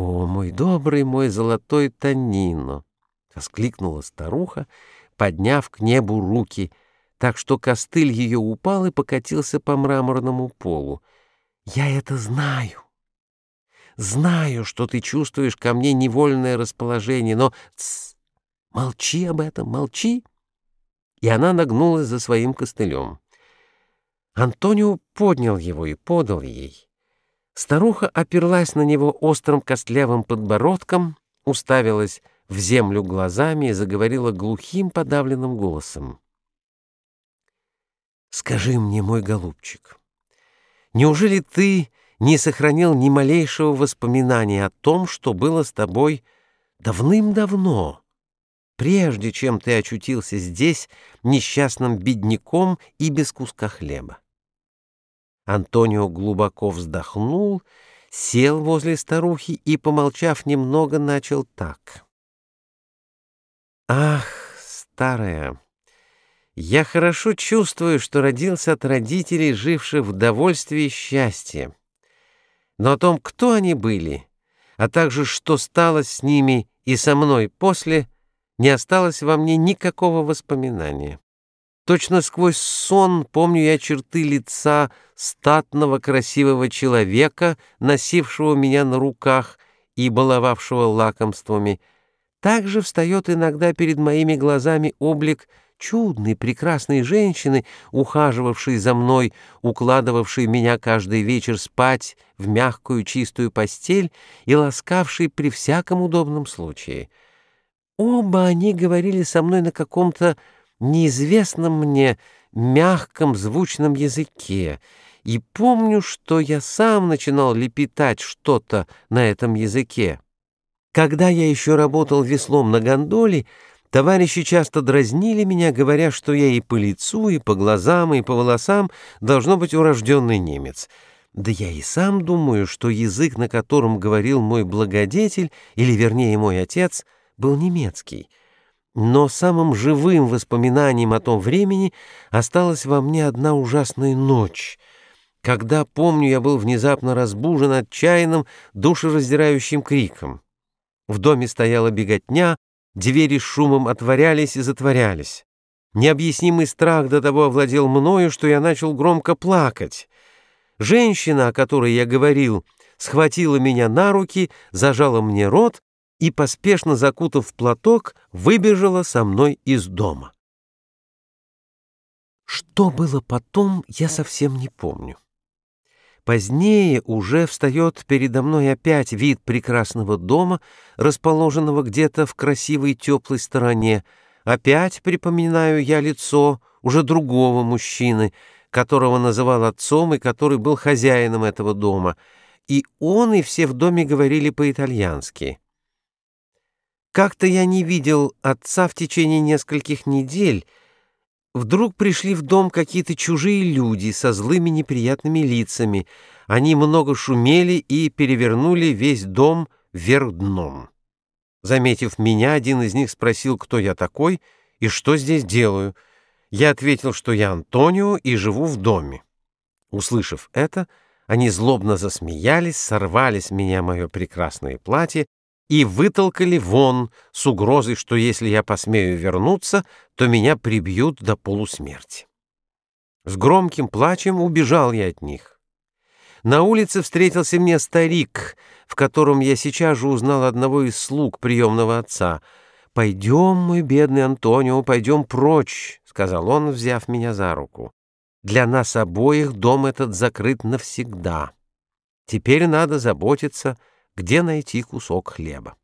«О, мой добрый, мой золотой Танино!» — воскликнула старуха, подняв к небу руки, так что костыль ее упал и покатился по мраморному полу. «Я это знаю. Знаю, что ты чувствуешь ко мне невольное расположение, но... Тс, молчи об этом, молчи!» И она нагнулась за своим костылем. Антонио поднял его и подал ей. Старуха оперлась на него острым костлявым подбородком, уставилась в землю глазами и заговорила глухим подавленным голосом. «Скажи мне, мой голубчик, неужели ты не сохранил ни малейшего воспоминания о том, что было с тобой давным-давно, прежде чем ты очутился здесь несчастным бедняком и без куска хлеба?» Антонио глубоко вздохнул, сел возле старухи и, помолчав немного, начал так. «Ах, старая, я хорошо чувствую, что родился от родителей, живших в довольстве и счастье. Но о том, кто они были, а также что стало с ними и со мной после, не осталось во мне никакого воспоминания. Точно сквозь сон помню я черты лица статного красивого человека, носившего меня на руках и баловавшего лакомствами. Также встает иногда перед моими глазами облик чудной, прекрасной женщины, ухаживавшей за мной, укладывавшей меня каждый вечер спать в мягкую чистую постель и ласкавшей при всяком удобном случае. Оба они говорили со мной на каком-то неизвестном мне мягком звучном языке, и помню, что я сам начинал лепетать что-то на этом языке. Когда я еще работал веслом на гондоле, товарищи часто дразнили меня, говоря, что я и по лицу, и по глазам, и по волосам должно быть урожденный немец. Да я и сам думаю, что язык, на котором говорил мой благодетель, или вернее мой отец, был немецкий — но самым живым воспоминанием о том времени осталась во мне одна ужасная ночь, когда, помню, я был внезапно разбужен отчаянным, душераздирающим криком. В доме стояла беготня, двери с шумом отворялись и затворялись. Необъяснимый страх до того овладел мною, что я начал громко плакать. Женщина, о которой я говорил, схватила меня на руки, зажала мне рот и, поспешно закутав платок, выбежала со мной из дома. Что было потом, я совсем не помню. Позднее уже встает передо мной опять вид прекрасного дома, расположенного где-то в красивой теплой стороне. Опять припоминаю я лицо уже другого мужчины, которого называл отцом и который был хозяином этого дома. И он, и все в доме говорили по-итальянски. Как-то я не видел отца в течение нескольких недель. Вдруг пришли в дом какие-то чужие люди со злыми неприятными лицами. Они много шумели и перевернули весь дом вверх дном. Заметив меня, один из них спросил, кто я такой и что здесь делаю. Я ответил, что я Антонио и живу в доме. Услышав это, они злобно засмеялись, сорвали с меня мое прекрасное платье и вытолкали вон с угрозой, что если я посмею вернуться, то меня прибьют до полусмерти. С громким плачем убежал я от них. На улице встретился мне старик, в котором я сейчас же узнал одного из слуг приемного отца. «Пойдем, мой бедный Антонио, пойдем прочь», — сказал он, взяв меня за руку. «Для нас обоих дом этот закрыт навсегда. Теперь надо заботиться где найти кусок хлеба.